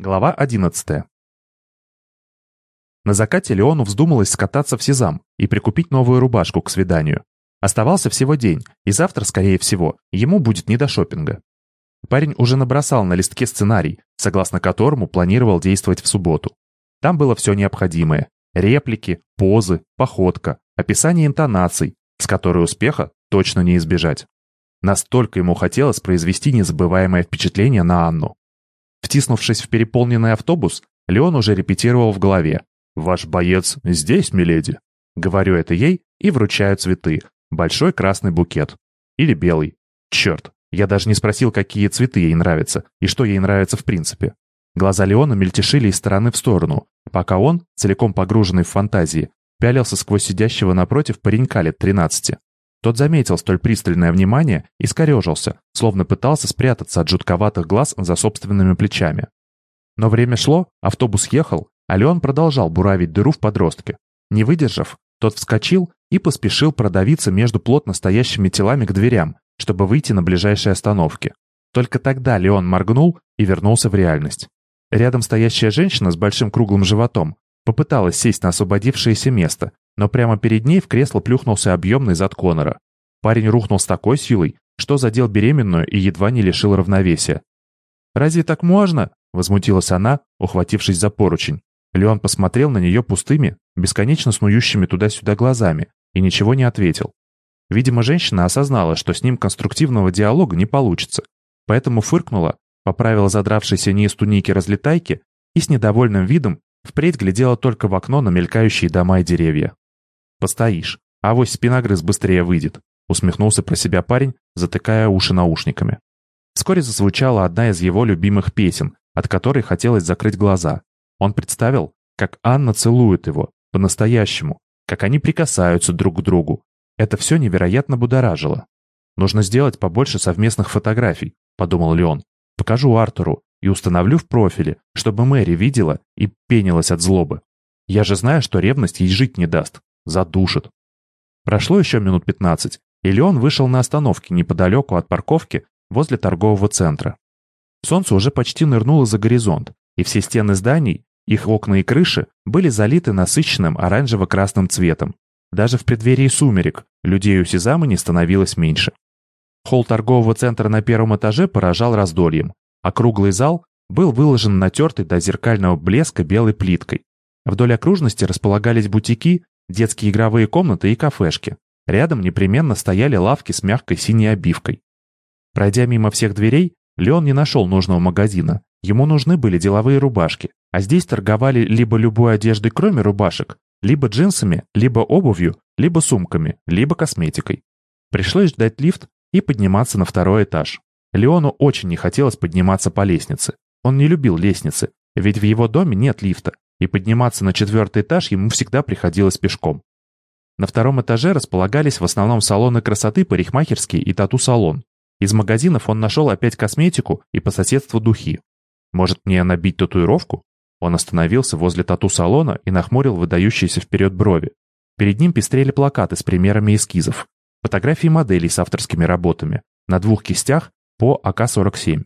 Глава 11. На закате Леону вздумалось скататься в Сезам и прикупить новую рубашку к свиданию. Оставался всего день, и завтра, скорее всего, ему будет не до шопинга. Парень уже набросал на листке сценарий, согласно которому планировал действовать в субботу. Там было все необходимое. Реплики, позы, походка, описание интонаций, с которой успеха точно не избежать. Настолько ему хотелось произвести незабываемое впечатление на Анну. Втиснувшись в переполненный автобус, Леон уже репетировал в голове. «Ваш боец здесь, миледи». Говорю это ей и вручаю цветы. Большой красный букет. Или белый. Черт, я даже не спросил, какие цветы ей нравятся и что ей нравится в принципе. Глаза Леона мельтешили из стороны в сторону, пока он, целиком погруженный в фантазии, пялился сквозь сидящего напротив паренька лет 13. Тот заметил столь пристальное внимание и скорежился, словно пытался спрятаться от жутковатых глаз за собственными плечами. Но время шло, автобус ехал, а Леон продолжал буравить дыру в подростке. Не выдержав, тот вскочил и поспешил продавиться между плотно стоящими телами к дверям, чтобы выйти на ближайшей остановке. Только тогда Леон моргнул и вернулся в реальность. Рядом стоящая женщина с большим круглым животом попыталась сесть на освободившееся место, но прямо перед ней в кресло плюхнулся объемный зад Конора. Парень рухнул с такой силой, что задел беременную и едва не лишил равновесия. «Разве так можно?» — возмутилась она, ухватившись за поручень. Леон посмотрел на нее пустыми, бесконечно снующими туда-сюда глазами и ничего не ответил. Видимо, женщина осознала, что с ним конструктивного диалога не получится, поэтому фыркнула, поправила задравшийся низ туники разлетайки и с недовольным видом впредь глядела только в окно на мелькающие дома и деревья. «Постоишь. Авось спиногрыз быстрее выйдет», — усмехнулся про себя парень, затыкая уши наушниками. Вскоре зазвучала одна из его любимых песен, от которой хотелось закрыть глаза. Он представил, как Анна целует его, по-настоящему, как они прикасаются друг к другу. Это все невероятно будоражило. «Нужно сделать побольше совместных фотографий», — подумал Леон. «Покажу Артуру и установлю в профиле, чтобы Мэри видела и пенилась от злобы. Я же знаю, что ревность ей жить не даст. Задушит. Прошло еще минут 15, и Леон вышел на остановке неподалеку от парковки возле торгового центра. Солнце уже почти нырнуло за горизонт, и все стены зданий, их окна и крыши были залиты насыщенным оранжево-красным цветом. Даже в преддверии сумерек людей у Сезамы не становилось меньше. Холл торгового центра на первом этаже поражал раздольем, а круглый зал был выложен натертой до зеркального блеска белой плиткой. Вдоль окружности располагались бутики, детские игровые комнаты и кафешки. Рядом непременно стояли лавки с мягкой синей обивкой. Пройдя мимо всех дверей, Леон не нашел нужного магазина. Ему нужны были деловые рубашки, а здесь торговали либо любой одеждой, кроме рубашек, либо джинсами, либо обувью, либо сумками, либо косметикой. Пришлось ждать лифт и подниматься на второй этаж. Леону очень не хотелось подниматься по лестнице. Он не любил лестницы, ведь в его доме нет лифта, и подниматься на четвертый этаж ему всегда приходилось пешком. На втором этаже располагались в основном салоны красоты, парикмахерские и тату-салон. Из магазинов он нашел опять косметику и по соседству духи. Может мне набить татуировку? Он остановился возле тату-салона и нахмурил выдающиеся вперед брови. Перед ним пестрели плакаты с примерами эскизов. Фотографии моделей с авторскими работами. На двух кистях по АК-47.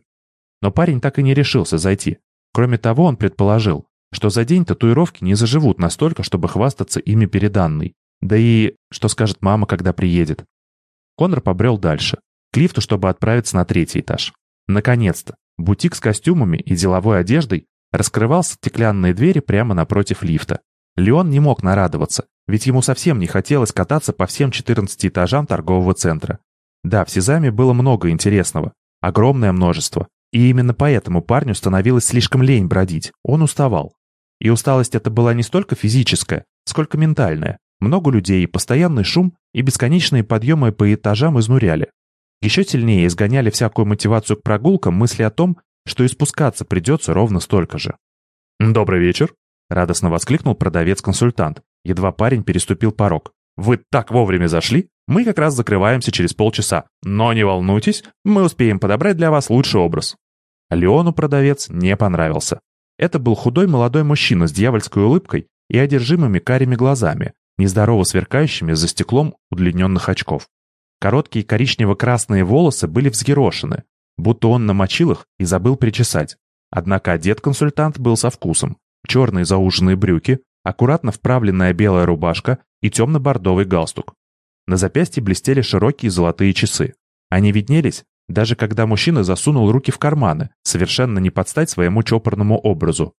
Но парень так и не решился зайти. Кроме того, он предположил, что за день татуировки не заживут настолько, чтобы хвастаться ими перед Анной. Да и что скажет мама, когда приедет? Конор побрел дальше, к лифту, чтобы отправиться на третий этаж. Наконец-то, бутик с костюмами и деловой одеждой раскрывал стеклянные двери прямо напротив лифта. Леон не мог нарадоваться, ведь ему совсем не хотелось кататься по всем 14 этажам торгового центра. Да, в Сезаме было много интересного, огромное множество, и именно поэтому парню становилось слишком лень бродить, он уставал. И усталость эта была не столько физическая, сколько ментальная. Много людей, постоянный шум и бесконечные подъемы по этажам изнуряли. Еще сильнее изгоняли всякую мотивацию к прогулкам мысли о том, что и спускаться придется ровно столько же. «Добрый вечер!» — радостно воскликнул продавец-консультант. Едва парень переступил порог. «Вы так вовремя зашли? Мы как раз закрываемся через полчаса. Но не волнуйтесь, мы успеем подобрать для вас лучший образ». Леону продавец не понравился. Это был худой молодой мужчина с дьявольской улыбкой и одержимыми карими глазами, нездорово сверкающими за стеклом удлиненных очков. Короткие коричнево-красные волосы были взъерошены, будто он намочил их и забыл причесать. Однако одет консультант был со вкусом. Черные зауженные брюки, аккуратно вправленная белая рубашка и темно-бордовый галстук. На запястье блестели широкие золотые часы. Они виднелись, даже когда мужчина засунул руки в карманы, совершенно не подстать своему чопорному образу.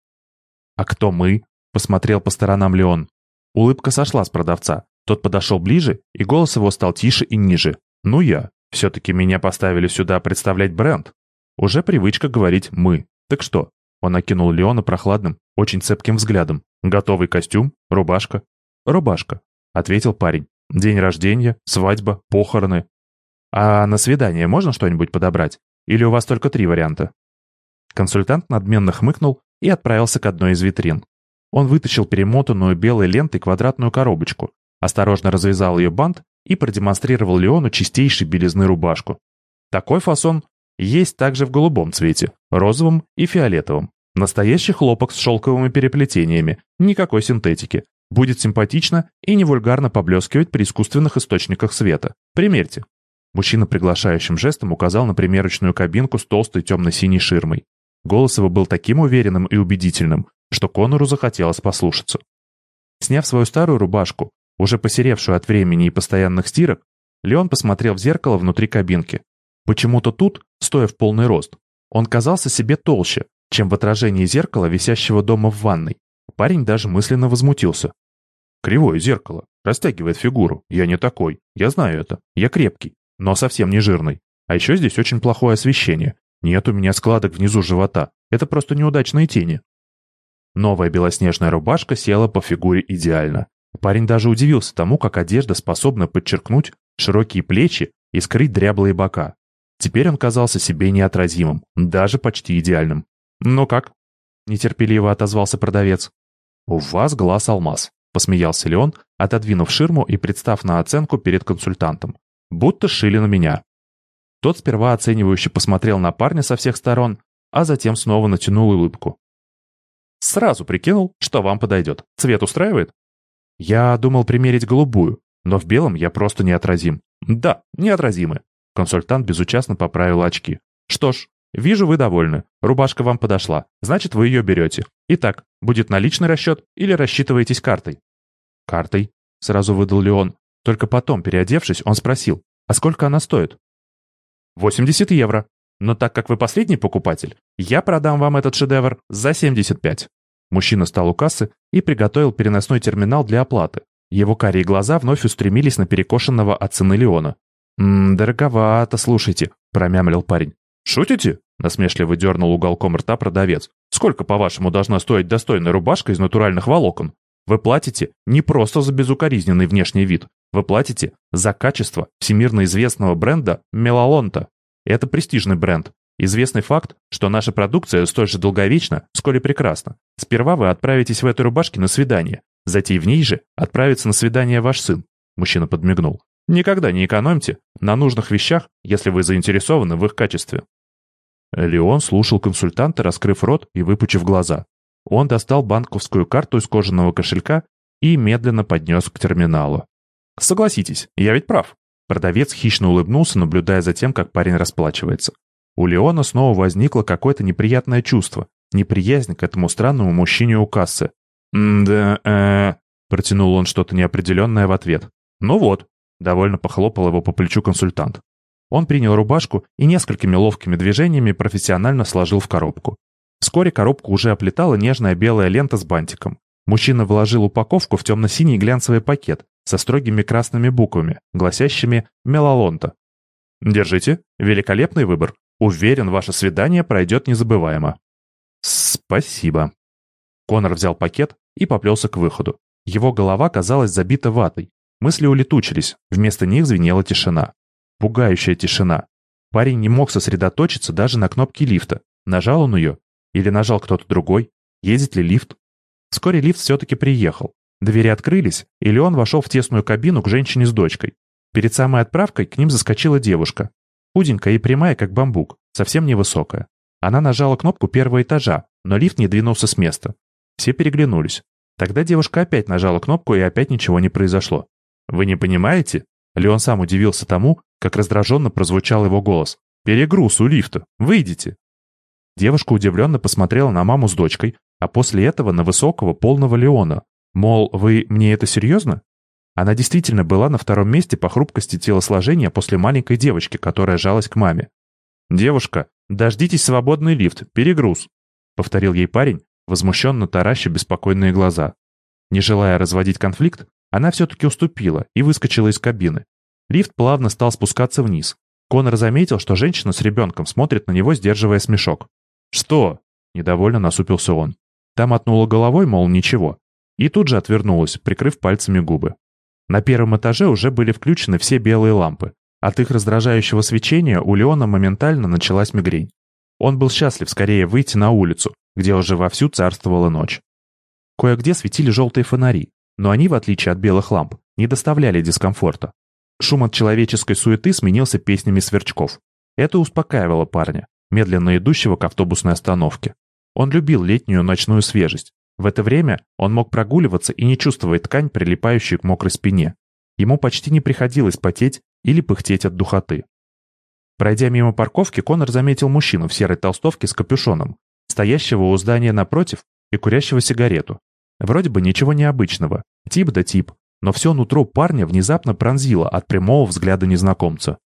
«А кто мы?» — посмотрел по сторонам Леон. Улыбка сошла с продавца. Тот подошел ближе, и голос его стал тише и ниже. «Ну я. Все-таки меня поставили сюда представлять бренд. Уже привычка говорить «мы». Так что?» Он окинул Леона прохладным, очень цепким взглядом. «Готовый костюм? Рубашка?» «Рубашка», — ответил парень. «День рождения, свадьба, похороны. А на свидание можно что-нибудь подобрать? Или у вас только три варианта?» Консультант надменно хмыкнул и отправился к одной из витрин. Он вытащил перемотанную белой лентой квадратную коробочку, осторожно развязал ее бант и продемонстрировал Леону чистейшей белизны рубашку. Такой фасон есть также в голубом цвете, розовом и фиолетовом. Настоящий хлопок с шелковыми переплетениями, никакой синтетики. Будет симпатично и не вульгарно поблескивать при искусственных источниках света. Примерьте. Мужчина приглашающим жестом указал на примерочную кабинку с толстой темно-синей ширмой. Голос его был таким уверенным и убедительным, что Конору захотелось послушаться. Сняв свою старую рубашку, уже посеревшую от времени и постоянных стирок, Леон посмотрел в зеркало внутри кабинки. Почему-то тут, стоя в полный рост, он казался себе толще, чем в отражении зеркала, висящего дома в ванной. Парень даже мысленно возмутился. «Кривое зеркало. Растягивает фигуру. Я не такой. Я знаю это. Я крепкий, но совсем не жирный. А еще здесь очень плохое освещение. Нет у меня складок внизу живота. Это просто неудачные тени». Новая белоснежная рубашка села по фигуре идеально. Парень даже удивился тому, как одежда способна подчеркнуть широкие плечи и скрыть дряблые бока. Теперь он казался себе неотразимым, даже почти идеальным. «Ну как?» — нетерпеливо отозвался продавец. «У вас глаз алмаз», — посмеялся Леон, отодвинув ширму и представ на оценку перед консультантом. «Будто шили на меня». Тот сперва оценивающе посмотрел на парня со всех сторон, а затем снова натянул улыбку. «Сразу прикинул, что вам подойдет. Цвет устраивает?» Я думал примерить голубую, но в белом я просто неотразим. Да, неотразимы. Консультант безучастно поправил очки. Что ж, вижу, вы довольны. Рубашка вам подошла. Значит, вы ее берете. Итак, будет наличный расчет или рассчитываетесь картой? Картой, сразу выдал Леон. Только потом, переодевшись, он спросил, а сколько она стоит? 80 евро. Но так как вы последний покупатель, я продам вам этот шедевр за 75. Мужчина стал у кассы и приготовил переносной терминал для оплаты. Его карие глаза вновь устремились на перекошенного от цены Леона. «Ммм, дороговато, слушайте», — промямлил парень. «Шутите?» — насмешливо дернул уголком рта продавец. «Сколько, по-вашему, должна стоить достойная рубашка из натуральных волокон? Вы платите не просто за безукоризненный внешний вид. Вы платите за качество всемирно известного бренда Мелалонта. Это престижный бренд, Известный факт, что наша продукция столь же долговечна, сколь и прекрасна. Сперва вы отправитесь в этой рубашке на свидание, затем в ней же отправится на свидание ваш сын. Мужчина подмигнул. Никогда не экономьте на нужных вещах, если вы заинтересованы в их качестве. Леон слушал консультанта, раскрыв рот и выпучив глаза. Он достал банковскую карту из кожаного кошелька и медленно поднес к терминалу. «Согласитесь, я ведь прав». Продавец хищно улыбнулся, наблюдая за тем, как парень расплачивается. У Леона снова возникло какое-то неприятное чувство, неприязнь к этому странному мужчине у кассы. «Да, э протянул он что-то неопределенное в ответ. «Ну вот», — довольно похлопал его по плечу консультант. Он принял рубашку и несколькими ловкими движениями профессионально сложил в коробку. Вскоре коробку уже оплетала нежная белая лента с бантиком. Мужчина вложил упаковку в темно-синий глянцевый пакет со строгими красными буквами, гласящими «Мелалонта». «Держите, великолепный выбор», Уверен, ваше свидание пройдет незабываемо». «Спасибо». Конор взял пакет и поплелся к выходу. Его голова казалась забита ватой. Мысли улетучились, вместо них звенела тишина. Пугающая тишина. Парень не мог сосредоточиться даже на кнопке лифта. Нажал он ее? Или нажал кто-то другой? Едет ли лифт? Вскоре лифт все-таки приехал. Двери открылись, и Леон вошел в тесную кабину к женщине с дочкой. Перед самой отправкой к ним заскочила девушка. Худенькая и прямая, как бамбук, совсем невысокая. Она нажала кнопку первого этажа, но лифт не двинулся с места. Все переглянулись. Тогда девушка опять нажала кнопку, и опять ничего не произошло. «Вы не понимаете?» Леон сам удивился тому, как раздраженно прозвучал его голос. «Перегруз у лифта. Выйдите!» Девушка удивленно посмотрела на маму с дочкой, а после этого на высокого, полного Леона. Мол, вы мне это серьезно? Она действительно была на втором месте по хрупкости телосложения после маленькой девочки, которая жалась к маме. «Девушка, дождитесь свободный лифт, перегруз», — повторил ей парень, возмущенно тараща беспокойные глаза. Не желая разводить конфликт, она все-таки уступила и выскочила из кабины. Лифт плавно стал спускаться вниз. Конор заметил, что женщина с ребенком смотрит на него, сдерживая смешок. «Что?» — недовольно насупился он. Там отнула головой, мол, ничего. И тут же отвернулась, прикрыв пальцами губы. На первом этаже уже были включены все белые лампы. От их раздражающего свечения у Леона моментально началась мигрень. Он был счастлив скорее выйти на улицу, где уже вовсю царствовала ночь. Кое-где светили желтые фонари, но они, в отличие от белых ламп, не доставляли дискомфорта. Шум от человеческой суеты сменился песнями сверчков. Это успокаивало парня, медленно идущего к автобусной остановке. Он любил летнюю ночную свежесть. В это время он мог прогуливаться и не чувствовать ткань, прилипающую к мокрой спине. Ему почти не приходилось потеть или пыхтеть от духоты. Пройдя мимо парковки, Конор заметил мужчину в серой толстовке с капюшоном, стоящего у здания напротив и курящего сигарету. Вроде бы ничего необычного, тип да тип, но все нутро парня внезапно пронзило от прямого взгляда незнакомца.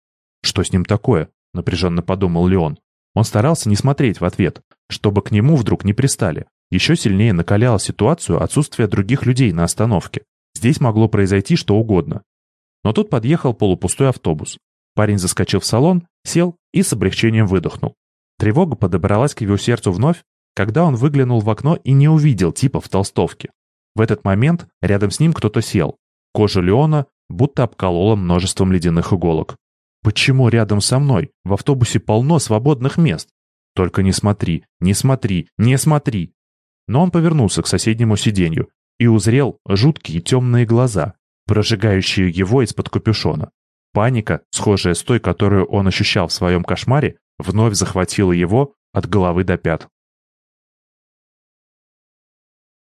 «Что с ним такое?» — напряженно подумал Леон. Он старался не смотреть в ответ, чтобы к нему вдруг не пристали. Еще сильнее накаляло ситуацию отсутствие других людей на остановке. Здесь могло произойти что угодно. Но тут подъехал полупустой автобус. Парень заскочил в салон, сел и с облегчением выдохнул. Тревога подобралась к его сердцу вновь, когда он выглянул в окно и не увидел типа в толстовке. В этот момент рядом с ним кто-то сел. Кожа Леона будто обколола множеством ледяных иголок. «Почему рядом со мной? В автобусе полно свободных мест!» «Только не смотри, не смотри, не смотри!» Но он повернулся к соседнему сиденью и узрел жуткие темные глаза, прожигающие его из-под капюшона. Паника, схожая с той, которую он ощущал в своем кошмаре, вновь захватила его от головы до пят.